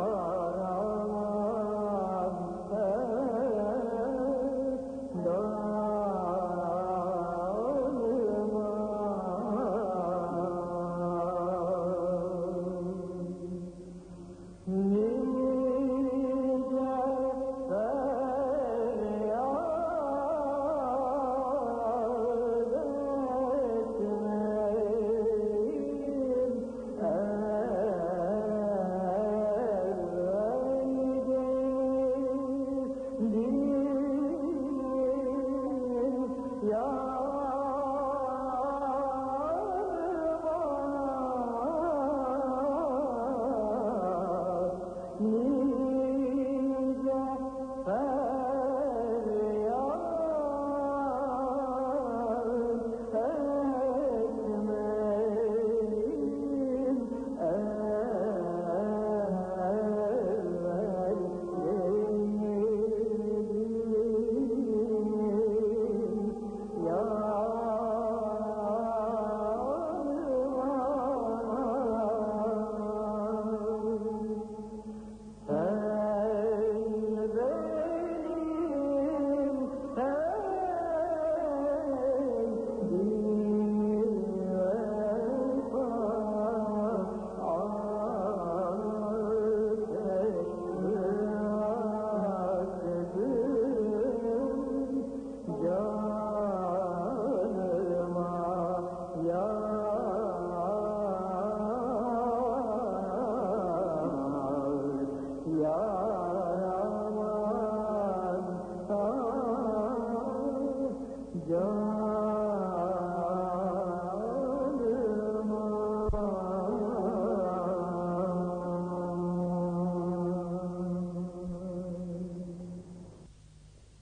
Gracias. Ni